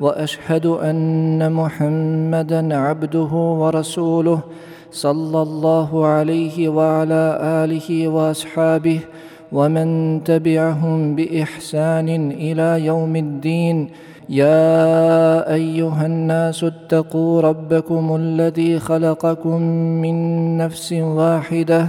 وأشهد أن محمدا عبده ورسوله صلى الله عليه وعلى آله وأصحابه ومن تبعهم بإحسان إلى يوم الدين. يا أيها الناس اتقوا ربكم الذي خلقكم من نفس واحدة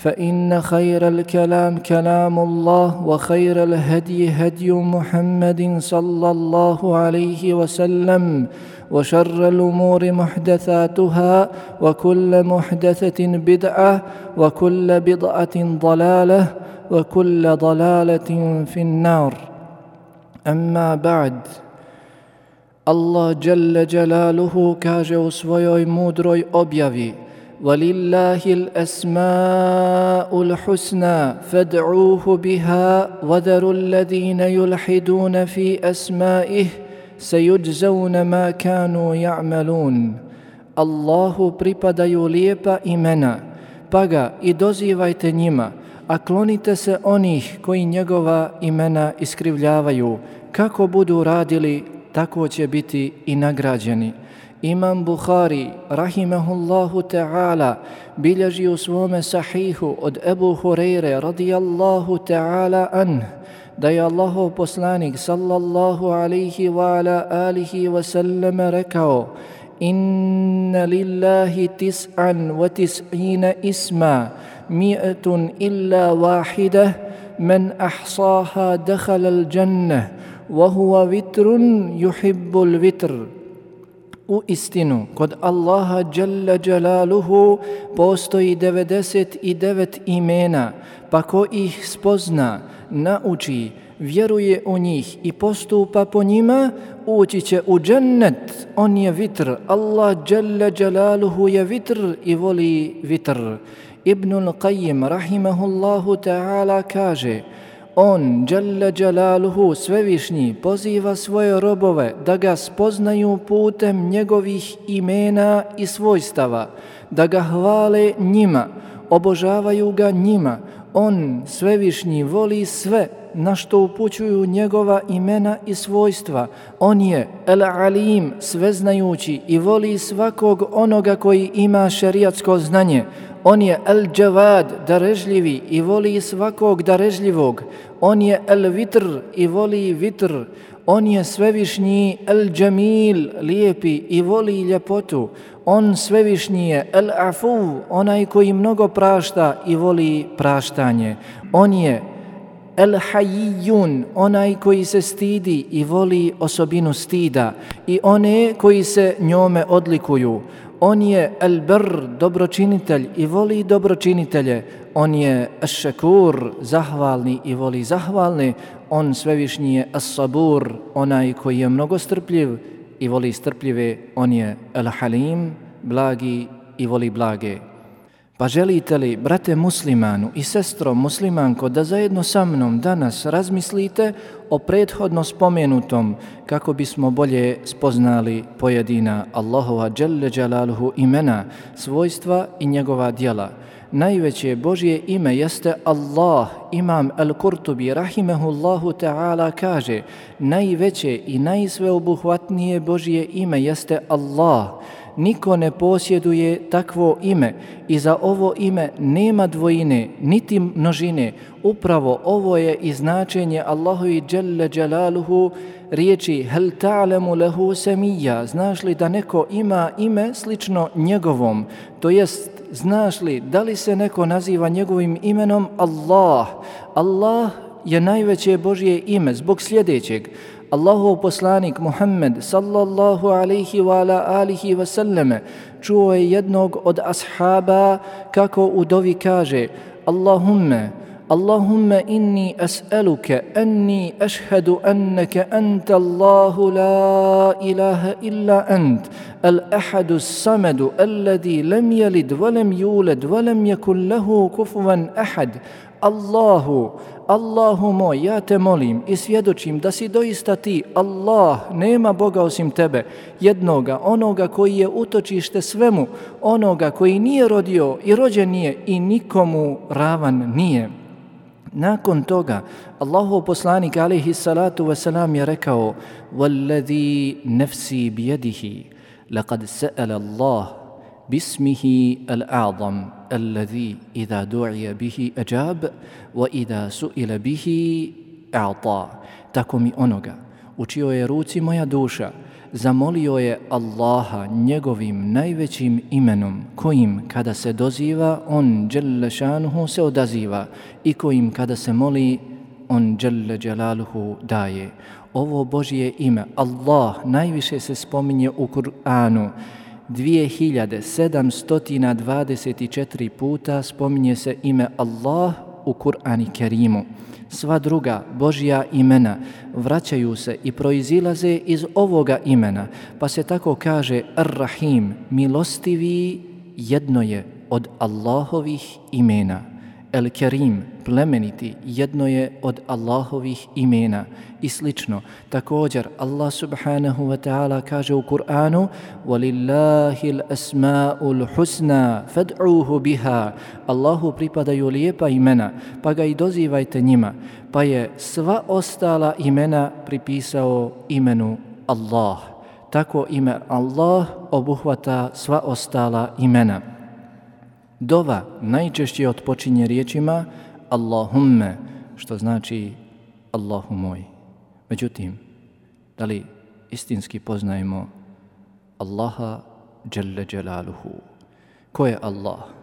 فإن خير الكلام كلام الله وخير الهدي هدي محمد صلى الله عليه وسلم وشر الأمور محدثاتها وكل محدثة بدعة وكل بدعة ضلالة وكل ضلالة في النار. أما بعد الله جل جلاله kaže u mudroj objavi ولله الاسماء الحسنى فادعوه بها وذروا الذين يلحدون في اسمائه سيجزون ما كانوا يعملون Allahu pripadaju lijepa imena, pa ga i dozivajte njima, a klonite se onih koji njegova imena iskrivljavaju. Kako budu radili, tako će biti i nagrađeni. Imam Bukhari, rahimahullahu ta'ala, bilježi u svome sahihu od Ebu Hureyre, radijallahu ta'ala anh, da je Allahov poslanik, sallallahu alaihi wa ala alihi wa sallam, rekao, Inna lillahi tis'an wa tis'ina isma, mi'atun illa wahidah, man ahsaha dakhala al-jannah, wa huwa vitrun yuhibbul vitr u istinu kod Allaha Đalla Đalaluhu postoji 99 imena, pa ko ih spozna, nauči, vjeruje u njih i postupa po njima, ući će u džennet. On je vitr, Allah Đalla Đalaluhu je vitr i voli vitr. Ibnul Qayyim rahimahullahu ta'ala kaže, On, Jalla Jalaluhu, svevišnji, poziva svoje robove da ga spoznaju putem njegovih imena i svojstava, da ga hvale njima, obožavaju ga njima. On, svevišnji, voli sve na što upućuju njegova imena i svojstva. On je El Alim, sveznajući i voli svakog onoga koji ima šerijatsko znanje. On je El Džavad, darežljivi i voli svakog darežljivog. On je El Vitr i voli vitr. On je svevišnji El Jamil, lijepi i voli ljepotu. On svevišnji je El Afu, onaj koji mnogo prašta i voli praštanje. On je El Hayyun, onaj koji se stidi i voli osobinu stida. I one koji se njome odlikuju. On je El Br, dobročinitelj i voli dobročinitelje. On je šekur, zahvalni i voli zahvalni. On svevišnji je As-Sabur, onaj koji je mnogo strpljiv i voli strpljive. On je El Halim, blagi i voli blage. Pa želite li, brate muslimanu i sestro muslimanko, da zajedno sa mnom danas razmislite o prethodno spomenutom kako bismo bolje spoznali pojedina Allahova Đelle Đalaluhu imena, svojstva i njegova dijela. Najveće Božje ime jeste Allah. Imam Al-Kurtubi rahimehullahu ta'ala kaže najveće i najsveobuhvatnije Božje ime jeste Allah niko ne posjeduje takvo ime i za ovo ime nema dvojine, niti množine. Upravo ovo je i značenje Allahu i Jalla Jalaluhu riječi hel ta'lamu lahu semija, Znaš li da neko ima ime slično njegovom? To jest, znaš li da li se neko naziva njegovim imenom Allah? Allah je najveće Božje ime zbog sljedećeg. Allahov poslanik Muhammed sallallahu alaihi wa ala alihi wa sallame čuo je jednog od ashaba kako u dovi kaže Allahumme, Allahumme inni as'aluke anni ashhadu anneke anta Allahu la ilaha illa ant al-ahadu samadu alladhi lam yalid walam yulad walam yakun lahu kufuvan ahad Allahu, Allahu moj, ja te molim i svjedočim da si doista ti, Allah, nema Boga osim tebe, jednoga, onoga koji je utočište svemu, onoga koji nije rodio i rođen nije i nikomu ravan nije. Nakon toga, Allahu poslanik alaihi salatu wasalam je rekao وَالَّذِي نَفْسِي بِيَدِهِ لَقَدْ سَأَلَ اللَّهِ بِسْمِهِ الْأَعْظَمِ الذي إذا دعي به أجاب وإذا سئل به أعطى tako mi onoga u čijoj je ruci moja duša zamolio je Allaha njegovim najvećim imenom kojim kada se doziva on dželle šanuhu se odaziva i kojim kada se moli on dželle dželaluhu daje ovo Božje ime Allah najviše se spominje u Kur'anu 2724 puta spominje se ime Allah u Kur'ani Kerimu. Sva druga Božja imena vraćaju se i proizilaze iz ovoga imena, pa se tako kaže Ar-Rahim, milostivi jedno je od Allahovih imena. El-Kerim, plemeniti, jedno je od Allahovih imena i slično. Također, Allah subhanahu wa ta'ala kaže u Kur'anu وَلِلَّهِ الْأَسْمَاءُ الْحُسْنَا فَدْعُوهُ بِهَا Allahu pripadaju lijepa imena, pa ga i dozivajte njima. Pa je sva ostala imena pripisao imenu Allah. Tako ime Allah obuhvata sva ostala imena. Dova najčešće otpočinje riječima Allahumme, što znači Allahu moj. Međutim, da li istinski poznajemo Allaha Jalla Jalaluhu? Ko je Allah?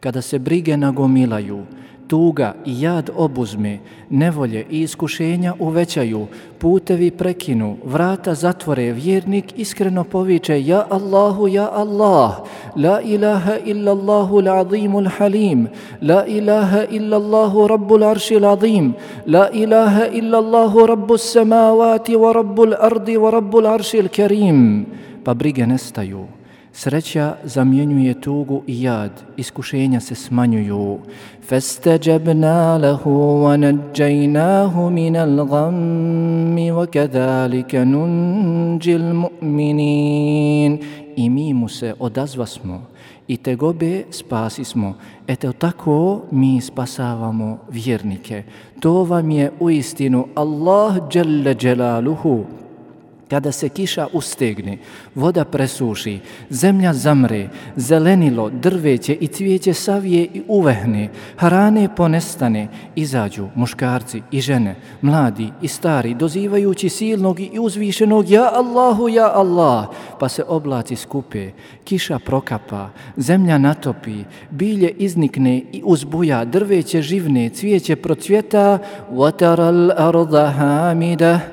Kada se brige nagomilaju, tuga i jad obuzme, nevolje i iskušenja uvećaju, putevi prekinu, vrata zatvore, vjernik iskreno poviče Ja Allahu, Ja Allah, La ilaha illa Allahu l'azimu l'halim, La ilaha illa Allahu rabbul arši l'azim, La ilaha illa Allahu rabbul samavati wa rabbul ardi wa rabbul arši l'kerim. Pa brige nestaju. Sreća zamjenjuje tugu i jad, iskušenja se smanjuju. فَاسْتَجَبْنَا لَهُ وَنَجَّيْنَاهُ مِنَ الْغَمِّ وَكَذَلِكَ نُنْجِ الْمُؤْمِنِينَ I mi mu se odazvasmo i te gobe spasismo. Eto tako mi spasavamo vjernike. To vam je u istinu Allah Jalla Jalaluhu kada se kiša ustegne, voda presuši, zemlja zamre, zelenilo, drveće i cvijeće savije i uvehne, harane ponestane, izađu muškarci i žene, mladi i stari, dozivajući silnog i uzvišenog Ja Allahu, Ja Allah, pa se oblaci skupe, kiša prokapa, zemlja natopi, bilje iznikne i uzbuja, drveće živne, cvijeće procvjeta, وَتَرَ الْأَرْضَ حَامِدَهُ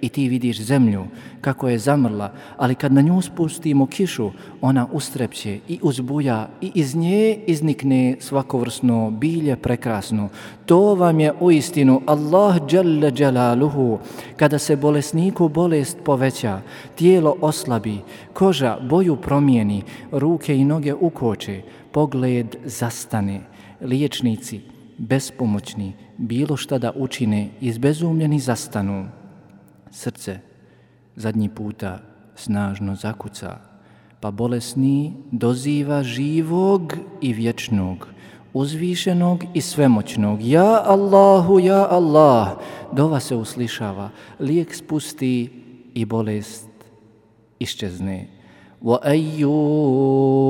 I ti vidiš zemlju kako je zamrla, ali kad na nju spustimo kišu, ona ustrepće i uzbuja i iz nje iznikne svakovrsno bilje prekrasno. To vam je u istinu Allah Jalla Jalaluhu. Kada se bolesniku bolest poveća, tijelo oslabi, koža boju promijeni, ruke i noge ukoče, pogled zastane, liječnici, bespomoćni, bilo šta da učine, izbezumljeni zastanu srce zadnji puta snažno zakuca, pa bolesni doziva živog i vječnog, uzvišenog i svemoćnog. Ja Allahu, ja Allah, dova se uslišava, lijek spusti i bolest iščezne. Wa ayyub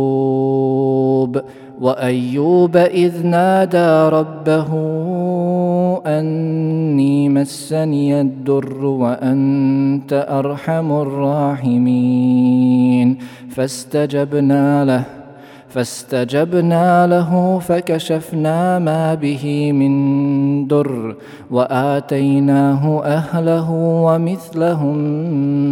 وأيوب إذ نادى ربه أني مسني الدر وأنت أرحم الراحمين. فاستجبنا له فاستجبنا له فكشفنا ما به من در وآتيناه أهله ومثلهم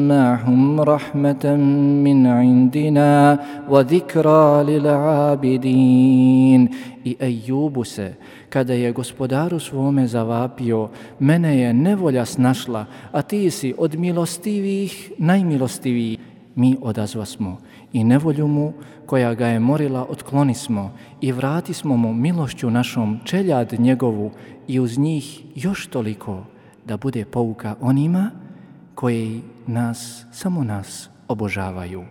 معهم رحمة من عندنا وذكرى للعابدين. I Ejubu se, kada je gospodaru svome zavapio, mene je nevolja snašla, a ti si od milostivih najmilostiviji. Mi odazva smo i nevolju mu koja ga je morila otklonismo i vratismo mu milošću našom čeljad njegovu i uz njih još toliko da bude pouka onima koji nas, samo nas, obožavaju.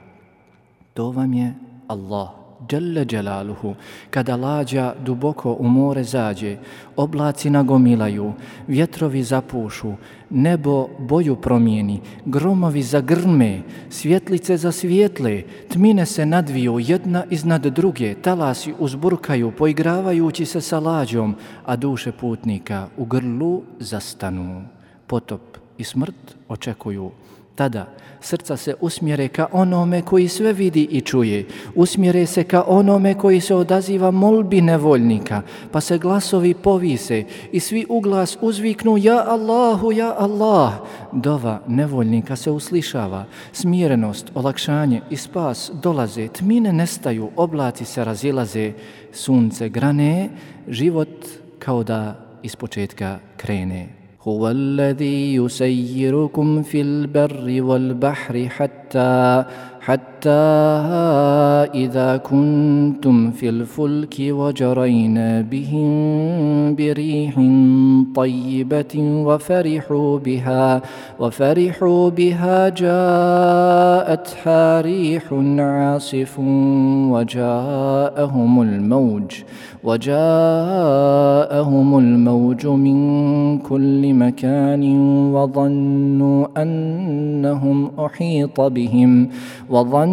To vam je Allah. Jalla Jalaluhu, kada lađa duboko u more zađe, oblaci nagomilaju, vjetrovi zapušu, nebo boju promijeni, gromovi zagrme, svjetlice zasvijetle, tmine se nadviju jedna iznad druge, talasi uzburkaju, poigravajući se sa lađom, a duše putnika u grlu zastanu. Potop i smrt očekuju Tada srca se usmjere ka onome koji sve vidi i čuje. Usmjere se ka onome koji se odaziva molbi nevoljnika, pa se glasovi povise i svi u glas uzviknu Ja Allahu, Ja Allah. Dova nevoljnika se uslišava. Smirenost, olakšanje i spas dolaze, tmine nestaju, oblaci se razilaze, sunce grane, život kao da iz početka krene. هو الذي يسيركم في البر والبحر حتى حتى إذا كنتم في الفلك وجرين بهم بريح طيبة وفرحوا بها وفرحوا بها جاءتها ريح عاصف وجاءهم الموج وجاءهم الموج من كل مكان وظنوا أنهم أحيط بهم وظنوا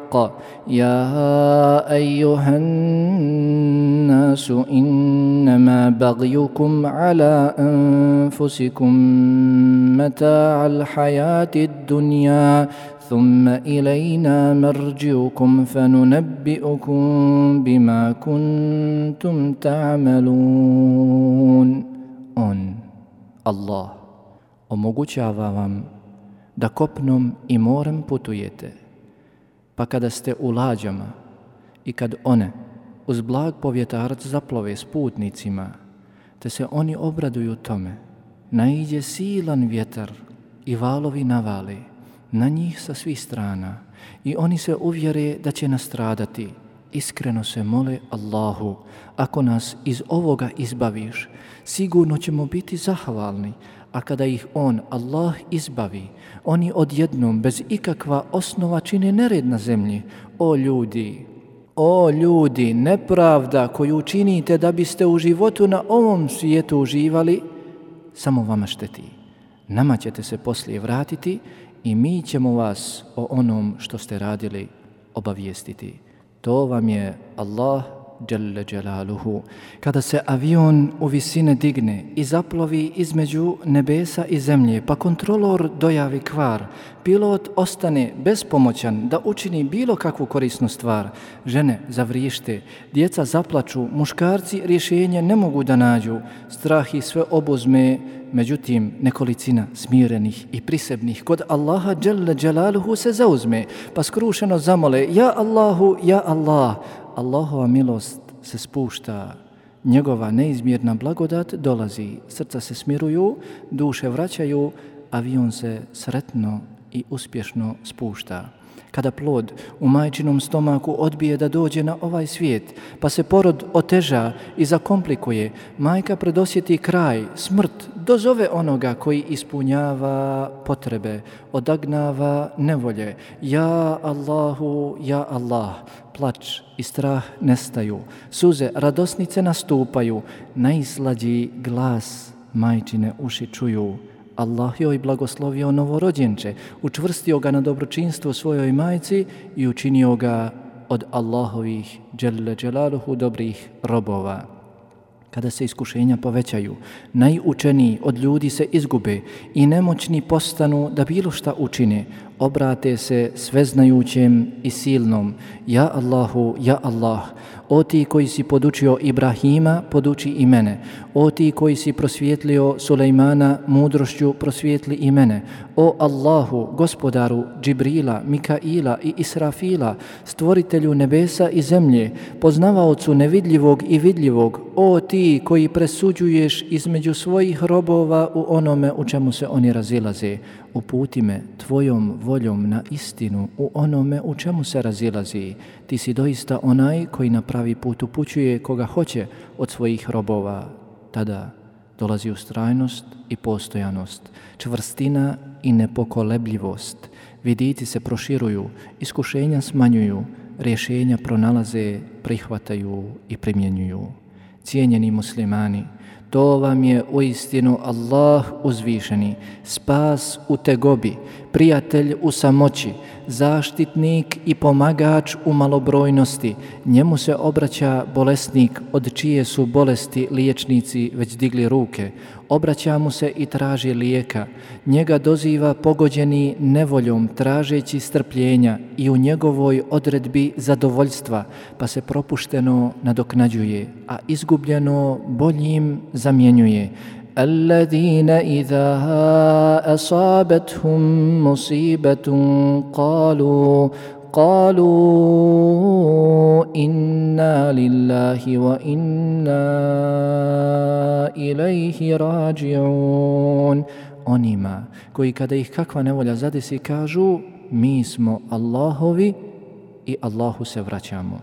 الحق. يا أيها الناس إنما بغيكم على أنفسكم متاع الحياة الدنيا ثم إلينا مرجعكم فننبئكم بما كنتم تعملون. On. Allah. Omogućava vam da kopnom i morem putujete. Pa kada ste u lađama i kad one uz blag povjetarac zaplove s putnicima, te se oni obraduju tome, naiđe silan vjetar i valovi navali, na njih sa svih strana i oni se uvjere da će nastradati, iskreno se mole Allahu, ako nas iz ovoga izbaviš, sigurno ćemo biti zahvalni, a kada ih On, Allah, izbavi, oni odjednom, bez ikakva osnova, čine nered na zemlji. O ljudi, o ljudi, nepravda koju činite da biste u životu na ovom svijetu uživali, samo vama šteti. Nama ćete se poslije vratiti i mi ćemo vas o onom što ste radili obavijestiti. To vam je Allah Jalla Jalaluhu. Kada se avion u visine digne i zaplovi između nebesa i zemlje, pa kontrolor dojavi kvar, pilot ostane bespomoćan da učini bilo kakvu korisnu stvar, žene zavrište, djeca zaplaču, muškarci rješenje ne mogu da nađu, strah i sve obozme, međutim nekolicina smirenih i prisebnih kod Allaha Jalla Jalaluhu se zauzme, pa skrušeno zamole, ja Allahu, ja Allah, Allahova milost se spušta njegova neizmjerna blagodat dolazi, srca se smiruju, duše vraćaju, avion se sretno i uspješno spušta. Kada plod u majčinom stomaku odbije da dođe na ovaj svijet, pa se porod oteža i zakomplikuje, majka predosjeti kraj, smrt, dozove onoga koji ispunjava potrebe, odagnava nevolje. Ja Allahu, ja Allah, plač i strah nestaju, suze radosnice nastupaju, najslađi glas majčine uši čuju. Allah joj blagoslovio novorođenče, učvrstio ga na dobročinstvo svojoj majci i učinio ga od Allahovih dželle dželaluhu dobrih robova. Kada se iskušenja povećaju, najučeniji od ljudi se izgube i nemoćni postanu da bilo šta učine, obrate se sveznajućem i silnom. Ja Allahu, ja Allah, O ti koji si podučio Ibrahima, poduči i mene. O ti koji si prosvjetlio Sulejmana mudrošću, prosvjetli i mene. O Allahu, gospodaru Džibrila, Mikaila i Israfila, stvoritelju nebesa i zemlje, poznavaocu nevidljivog i vidljivog, o ti koji presuđuješ između svojih robova u onome u čemu se oni razilaze uputi me tvojom voljom na istinu u onome u čemu se razilazi. Ti si doista onaj koji na pravi put upućuje koga hoće od svojih robova. Tada dolazi ustrajnost i postojanost, čvrstina i nepokolebljivost. Viditi se proširuju, iskušenja smanjuju, rješenja pronalaze, prihvataju i primjenjuju. Cijenjeni muslimani, To vam je u istinu Allah uzvišeni, spas u tegobi, prijatelj u samoći, zaštitnik i pomagač u malobrojnosti. Njemu se obraća bolesnik od čije su bolesti liječnici već digli ruke. Obraća mu se i traži lijeka. Njega doziva pogođeni nevoljom tražeći strpljenja i u njegovoj odredbi zadovoljstva, pa se propušteno nadoknađuje, a izgubljeno boljim zamjenjuje. الذين إذا أصابتهم مصيبة قالوا قالوا إنا لله وإنا إليه راجعون onima koji kada ih kakva nevolja zadesi kažu mi smo Allahovi i Allahu se vraćamo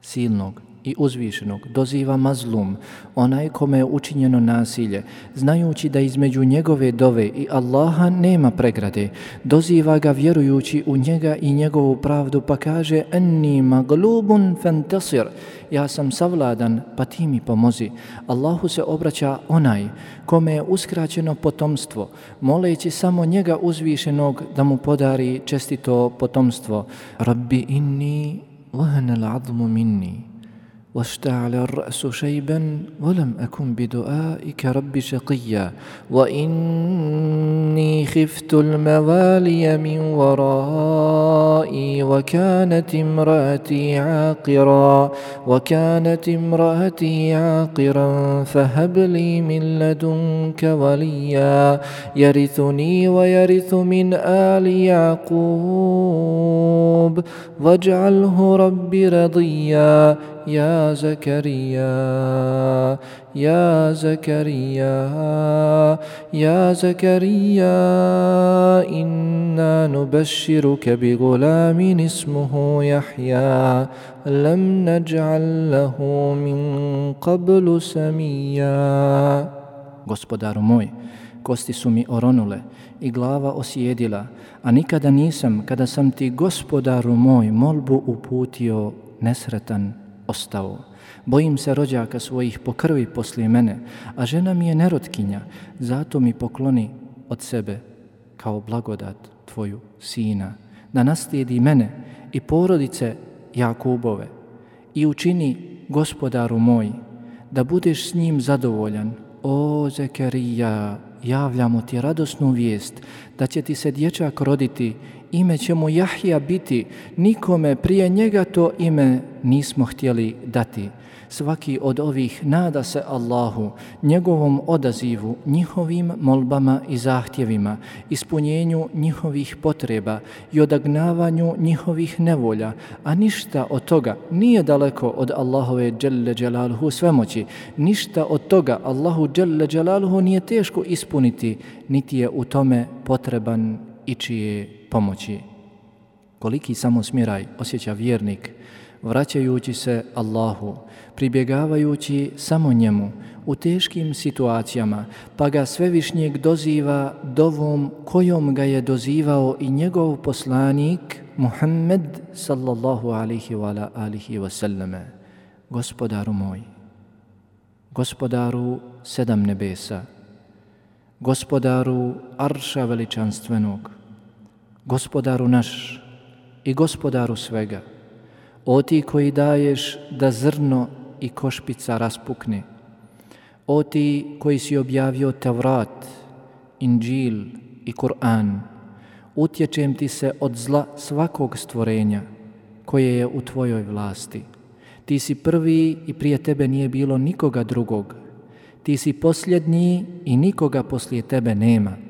silnog i uzvišenog doziva mazlum, onaj kome je učinjeno nasilje, znajući da između njegove dove i Allaha nema pregrade, doziva ga vjerujući u njega i njegovu pravdu, pa kaže enni maglubun fantasir, ja sam savladan, pa ti mi pomozi. Allahu se obraća onaj kome je uskraćeno potomstvo, moleći samo njega uzvišenog da mu podari čestito potomstvo. Rabbi inni vahna l'admu minni. واشتعل الرأس شيبا ولم أكن بدعائك رب شقيا وإني خفت الموالي من ورائي وكانت امرأتي عاقرا وكانت امرأتي عاقرا فهب لي من لدنك وليا يرثني ويرث من آل يعقوب واجعله رب رضيا. يا زكريا يا زكريا يا زكريا إنا نبشرك بغلام اسمه يحيى لم نجعل له من قبل سميا Gospodaru moj, kosti su mi oronule i glava osjedila, a nikada nisam, kada sam ti, gospodaru moj, molbu uputio nesretan ostao. Bojim se rođaka svojih po krvi poslije mene, a žena mi je nerotkinja, zato mi pokloni od sebe kao blagodat tvoju sina, da naslijedi mene i porodice Jakubove i učini gospodaru moj, da budeš s njim zadovoljan. O Zekerija, javljamo ti radosnu vijest da će ti se dječak roditi ime će mu Jahija biti, nikome prije njega to ime nismo htjeli dati. Svaki od ovih nada se Allahu, njegovom odazivu, njihovim molbama i zahtjevima, ispunjenju njihovih potreba i odagnavanju njihovih nevolja, a ništa od toga nije daleko od Allahove dželle Đelaluhu svemoći, ništa od toga Allahu dželle Đelaluhu nije teško ispuniti, niti je u tome potreban i čije pomoći. Koliki samo smiraj osjeća vjernik, vraćajući se Allahu, pribjegavajući samo njemu u teškim situacijama, pa ga svevišnjeg doziva dovom kojom ga je dozivao i njegov poslanik Muhammed sallallahu alihi wa alihi wa sallame. Gospodaru moj, gospodaru sedam nebesa, gospodaru arša veličanstvenog, gospodaru naš i gospodaru svega, o ti koji daješ da zrno i košpica raspukne, o ti koji si objavio Tevrat, Inđil i Kur'an, utječem ti se od zla svakog stvorenja koje je u tvojoj vlasti. Ti si prvi i prije tebe nije bilo nikoga drugog. Ti si posljednji i nikoga poslije tebe nema.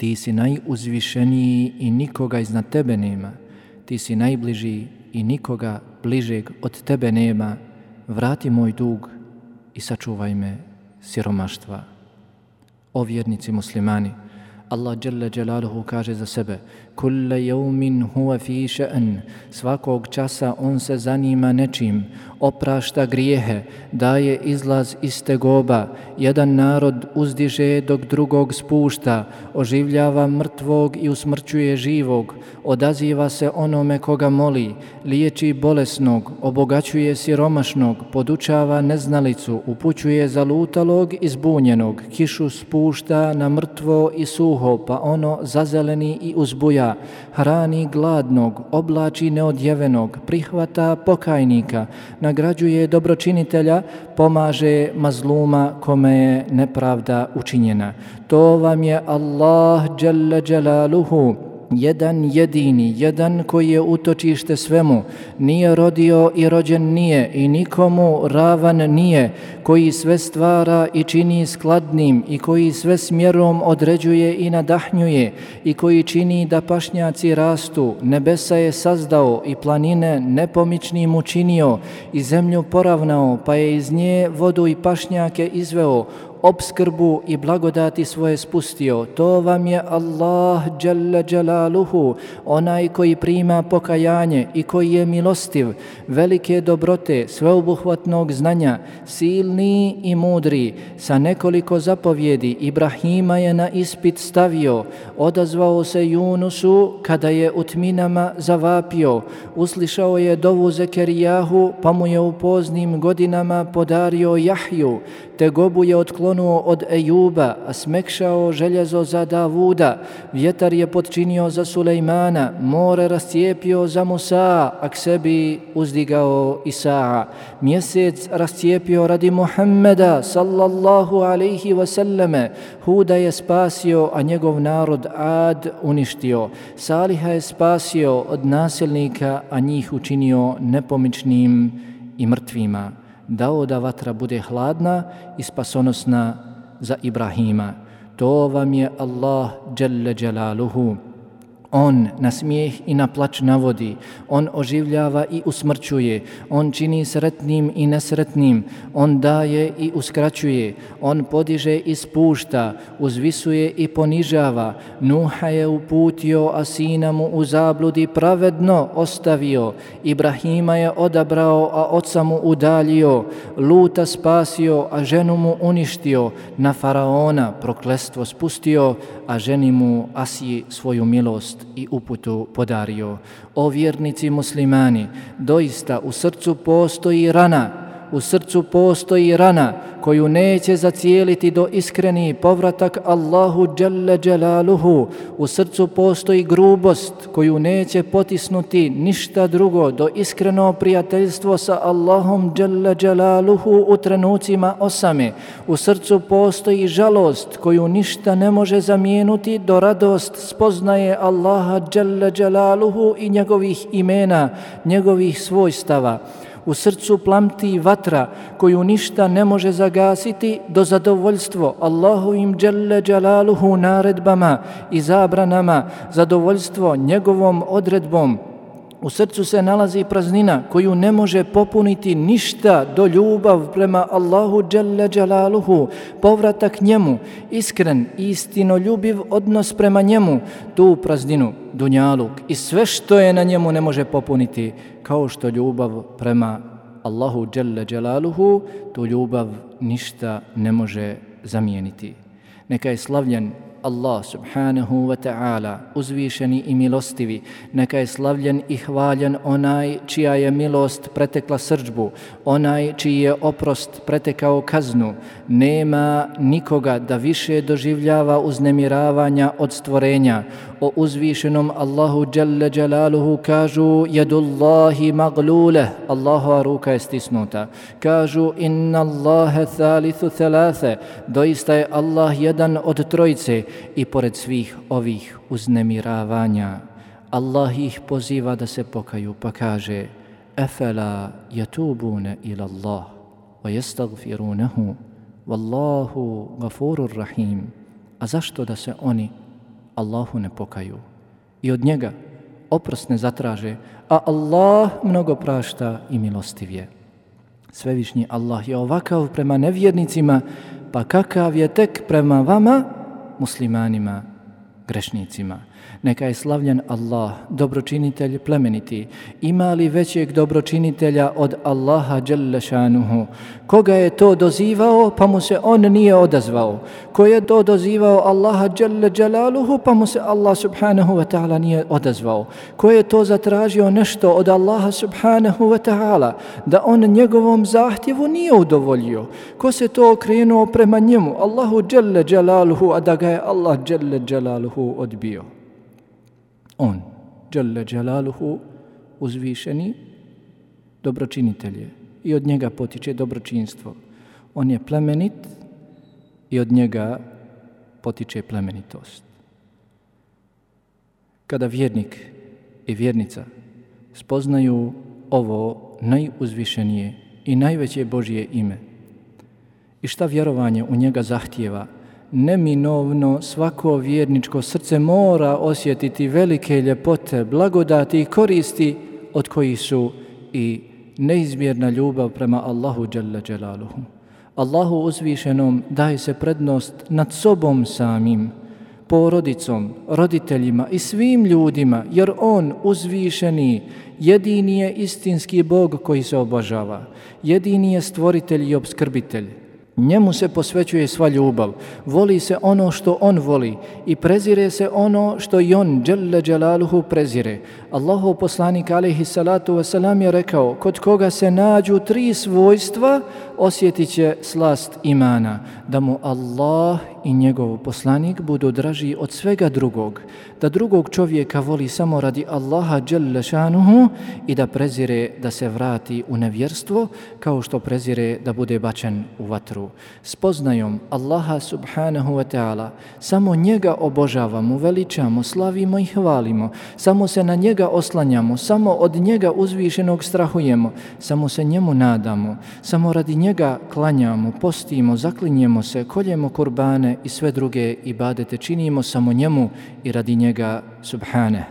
Ti si najuzvišeniji i nikoga iznad tebe nema. Ti si najbliži i nikoga bližeg od tebe nema. Vrati moj dug i sačuvaj me siromaštva. O vjernici muslimani, Allah dželle Jalaluhu kaže za sebe Kulle jeumin huwa fi še'n Svakog časa on se zanima nečim Oprašta grijehe Daje izlaz iz tegoba Jedan narod uzdiže dok drugog spušta Oživljava mrtvog i usmrćuje živog Odaziva se onome koga moli Liječi bolesnog Obogaćuje siromašnog Podučava neznalicu Upućuje zalutalog i zbunjenog Kišu spušta na mrtvo i suho suho, pa ono zazeleni i uzbuja, hrani gladnog, oblači neodjevenog, prihvata pokajnika, nagrađuje dobročinitelja, pomaže mazluma kome je nepravda učinjena. To vam je Allah, Jalla Jalaluhu, jedan jedini, jedan koji je utočište svemu, nije rodio i rođen nije i nikomu ravan nije, koji sve stvara i čini skladnim i koji sve smjerom određuje i nadahnjuje i koji čini da pašnjaci rastu, nebesa je sazdao i planine nepomičnim učinio i zemlju poravnao, pa je iz nje vodu i pašnjake izveo, obskrbu i blagodati svoje spustio. To vam je Allah Jalla Jalaluhu, onaj koji prima pokajanje i koji je milostiv, velike dobrote, sveobuhvatnog znanja, silni i mudri, sa nekoliko zapovjedi Ibrahima je na ispit stavio, odazvao se Junusu kada je u tminama zavapio, uslišao je dovu Zekerijahu pa mu je u poznim godinama podario Jahju, te gobu je otklonuo od Ejuba, a smekšao željezo za Davuda, vjetar je podčinio za Sulejmana, more rascijepio za Musa, a k sebi uzdigao Isaa. Mjesec rascijepio radi Muhammeda, sallallahu alaihi wasallame, Huda je spasio, a njegov narod Ad uništio. Saliha je spasio od nasilnika, a njih učinio nepomičnim i mrtvima dao da vatra bude hladna i spasonosna za Ibrahima. To vam je Allah Jalla Jalaluhu. On na smijeh i na plač navodi, on oživljava i usmrćuje, on čini sretnim i nesretnim, on daje i uskraćuje, on podiže i spušta, uzvisuje i ponižava. Nuha je uputio, a sina mu u zabludi pravedno ostavio. Ibrahima je odabrao, a oca mu udaljio. Luta spasio, a ženu mu uništio. Na faraona proklestvo spustio, a ženi mu Asiji svoju milost i uputu podario. O vjernici muslimani, doista u srcu postoji rana u srcu postoji rana koju neće zacijeliti do iskreni povratak Allahu Jalla Jalaluhu. U srcu postoji grubost koju neće potisnuti ništa drugo do iskreno prijateljstvo sa Allahom Jalla Jalaluhu u trenucima osame. U srcu postoji žalost koju ništa ne može zamijenuti do radost spoznaje Allaha Jalla Jalaluhu i njegovih imena, njegovih svojstava u srcu plamti vatra koju ništa ne može zagasiti do zadovoljstvo Allahovim dželle džalaluhu naredbama i zabranama, zadovoljstvo njegovom odredbom. U srcu se nalazi praznina koju ne može popuniti ništa do ljubav prema Allahu dželle Jalaluhu, povratak njemu, iskren i istinoljubiv odnos prema njemu, tu prazninu, dunjaluk i sve što je na njemu ne može popuniti kao što ljubav prema Allahu Jalla Jalaluhu, tu ljubav ništa ne može zamijeniti. Neka je slavljen Allah subhanahu wa ta'ala, uzvišeni i milostivi, neka je slavljen i hvaljen onaj čija je milost pretekla srđbu, onaj čiji je oprost pretekao kaznu, nema nikoga da više doživljava uznemiravanja od stvorenja. O uzvišenom Allahu Jalla Jalaluhu kažu jedullahi maglule, Allahova ruka je stisnuta. Kažu inna Allahe thalithu thalathe, doista je Allah jedan od trojice, i pored svih ovih uznemiravanja, Allah ih poziva da se pokaju, pa kaže Efela jatubune ila Allah wa yastagfirunahu wallahu gafurur rahim. A zašto da se oni Allahu ne pokaju i od njega oprost ne zatraže, a Allah mnogo prašta i milostiv je. Svevišnji Allah je ovakav prema nevjernicima, pa kakav je tek prema vama, muslimanima, grešnicima. Neka je slavljen Allah, dobročinitelj plemeniti. Ima li većeg dobročinitelja od Allaha Đelešanuhu? Koga je to dozivao, pa mu se on nije odazvao? Ko je to dozivao Allaha Đele Đelaluhu, pa mu se Allah Subhanahu wa ta'ala nije odazvao? Ko je to zatražio nešto od Allaha Subhanahu wa ta'ala, da on njegovom zahtjevu nije udovoljio? Ko se to okrenuo prema njemu, Allahu Đele Đelaluhu, a da ga je Allah Đele Đelaluhu odbio? On, Đalla Đalaluhu, uzvišeni, dobročinitelj je i od njega potiče dobročinstvo. On je plemenit i od njega potiče plemenitost. Kada vjernik i vjernica spoznaju ovo najuzvišenije i najveće Božije ime i šta vjerovanje u njega zahtijeva, neminovno svako vjerničko srce mora osjetiti velike ljepote, blagodati i koristi od kojih su i neizmjerna ljubav prema Allahu Jalla Jalaluhu. Allahu uzvišenom daje se prednost nad sobom samim, porodicom, roditeljima i svim ljudima, jer On uzvišeni jedini je istinski Bog koji se obožava, jedini je stvoritelj i obskrbitelj, Njemu se posvećuje sva ljubav, voli se ono što on voli i prezire se ono što i on, Đelle Đelaluhu, prezire. Allahu poslanik alaihi salatu wasalam je rekao, kod koga se nađu tri svojstva, osjetit će slast imana, da mu Allah i njegov poslanik budu draži od svega drugog, da drugog čovjeka voli samo radi Allaha Đelešanuhu i da prezire da se vrati u nevjerstvo kao što prezire da bude bačen u vatru. Spoznajom Allaha subhanahu wa ta'ala samo njega obožavamo, veličamo, slavimo i hvalimo, samo se na njega oslanjamo, samo od njega uzvišenog strahujemo, samo se njemu nadamo, samo radi njega klanjamo, postimo, zaklinjemo se, koljemo kurbane, i sve druge ibadete činimo samo njemu i radi njega subhane.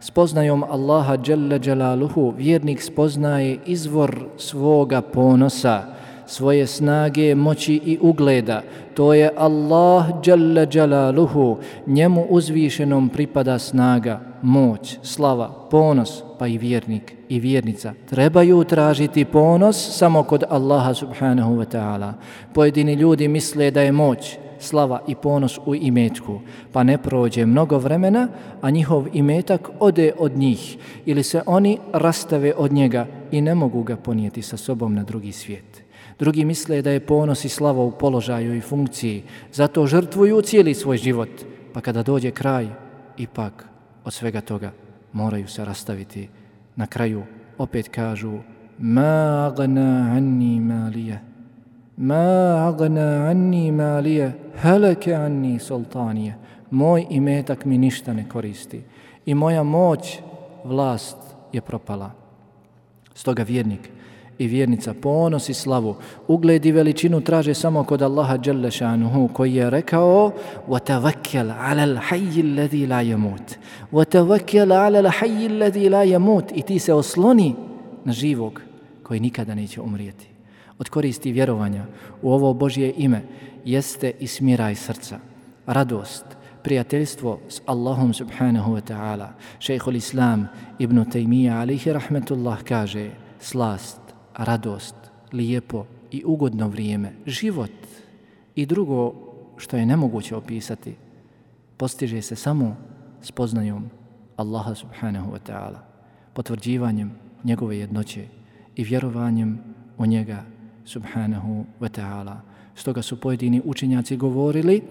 Spoznajom Allaha Jalla Jalaluhu vjernik spoznaje izvor svoga ponosa, svoje snage, moći i ugleda. To je Allah Jalla Jalaluhu, njemu uzvišenom pripada snaga, moć, slava, ponos, pa i vjernik i vjernica. Trebaju tražiti ponos samo kod Allaha subhanahu wa ta'ala. Pojedini ljudi misle da je moć, slava i ponos u imetku, pa ne prođe mnogo vremena, a njihov imetak ode od njih ili se oni rastave od njega i ne mogu ga ponijeti sa sobom na drugi svijet. Drugi misle da je ponos i slava u položaju i funkciji, zato žrtvuju cijeli svoj život, pa kada dođe kraj, ipak od svega toga moraju se rastaviti. Na kraju opet kažu Ma agna anni malije, Ma agna anni malije, heleke anni sultanije. Moj imetak mi ništa ne koristi i moja moć, vlast je propala. Stoga vjernik i vjernica ponos i slavu, ugled i veličinu traže samo kod Allaha Jalla šanuhu koji je rekao وَتَوَكَّلْ عَلَى الْحَيِّ الَّذِي لَا يَمُوتِ وَتَوَكَّلْ عَلَى الْحَيِّ الَّذِي لَا يَمُوتِ i ti se osloni na živog koji nikada neće umrijeti. Od koristi vjerovanja u ovo Božje ime jeste i smiraj srca, radost, prijateljstvo s Allahom subhanahu wa ta'ala. Šejhul Islam ibn Taymiyyah alihi rahmetullah kaže slast, radost, lijepo i ugodno vrijeme, život i drugo što je nemoguće opisati, postiže se samo spoznajom Allaha subhanahu wa ta'ala, potvrđivanjem njegove jednoće i vjerovanjem u njega subhanahu wa ta'ala. Stoga su pojedini učenjaci govorili,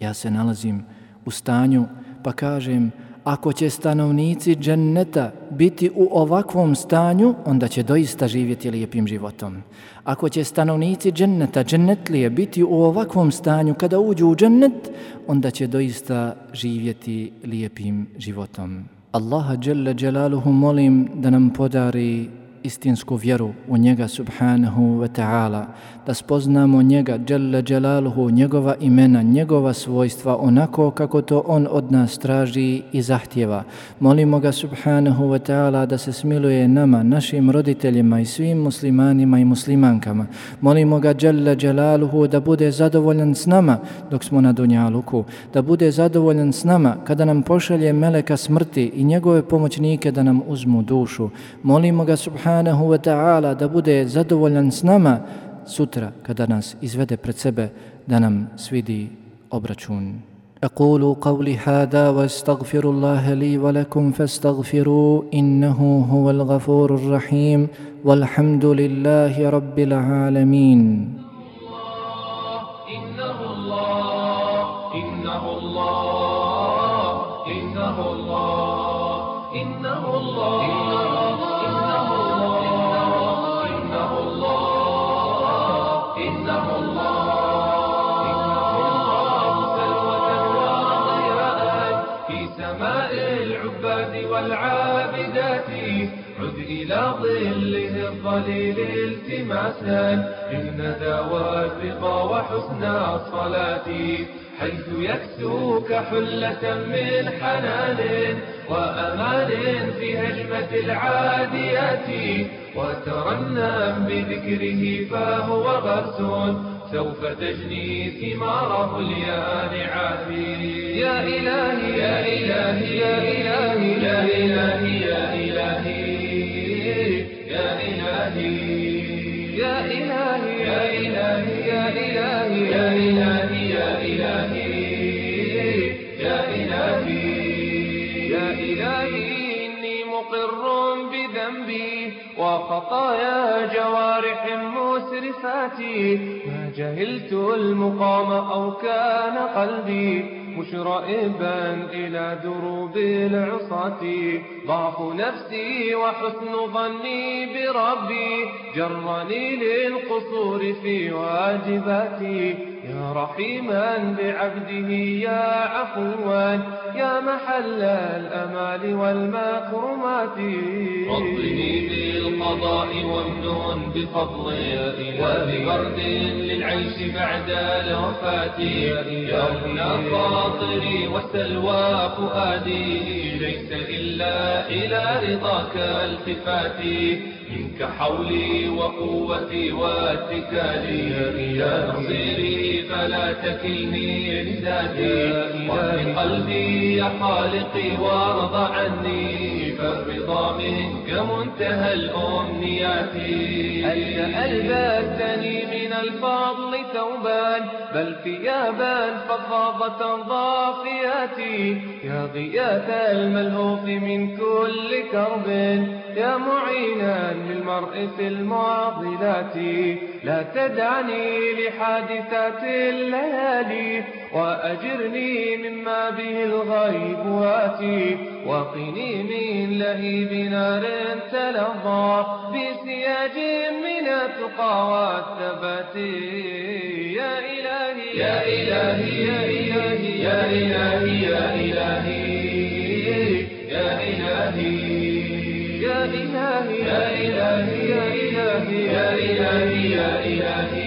ja se nalazim u stanju pa kažem, ako će stanovnici dženneta biti u ovakvom stanju, onda će doista živjeti lijepim životom. Ako će stanovnici dženneta, džennetlije, biti u ovakvom stanju kada uđu u džennet, onda će doista živjeti lijepim životom. Allaha Jalla Jalaluhu molim da nam podari istinsku vjeru u njega subhanahu wa ta'ala, da spoznamo njega, jalla Đelaluhu, njegova imena, njegova svojstva, onako kako to on od nas traži i zahtjeva. Molimo ga subhanahu wa ta'ala da se smiluje nama, našim roditeljima i svim muslimanima i muslimankama. Molimo ga jalla jalaluhu da bude zadovoljan s nama dok smo na dunjaluku, da bude zadovoljan s nama kada nam pošalje meleka smrti i njegove pomoćnike da nam uzmu dušu. Molimo ga subhanahu wa ta'ala da bude zadovoljan s nama sutra kada nas izvede pred sebe da nam svidi obračun. أقول قولي هذا واستغفر الله لي ولكم فاستغفروا إنه هو الغفور الرحيم والحمد لله رب العالمين والعابدات عد إلى ظله الظليل التماسا إن داوى الرضا وحسن الصلاة. حيث يكسوك حلة من حنان وأمان في هجمة العاديات. وترنم بذكره فهو غرس. سوف تجني ثماره اليانعات يا إلهي يا إلهي يا إلهي. وخطايا جوارح مسرفات. ما جهلت المقام أو كان قلبي مشرئبا إلى دروب العصاة. ضعف نفسي وحسن ظني بربي جرني للقصور في واجباتي. يا رحيما بعبده يا عفوا يا محل الأمال والمكرمات رضني بالقضاء وامنون بفضل وببرد للعيش بعد الوفاة. يا ابن خاطري والسلوى فؤادي ليس إلا إلى رضاك التفاتي منك حولي وقوتي واتكالي يا نصيري فلا تكلني لذاتي. واهد قلبي يا خالقي وارض عني فالرضا منك منتهى الأمنيات. أنت ألبستني من الفضل ثوبان بل ثيابا فضفاضة ضافياتي يا غياث الملهوف من كل كرب يا معينا للمرء في المعضلات. لا تدعني لحادثات الليالي وأجرني مما به الغيب واتي وقني من لهيب نار تلظى بسياج من التقى والثبات يا إلهي يا إلهي يا إلهي يا إلهي يا إلهي يا إلهي يا إلهي يا إلهي يا إلهي يا إلهي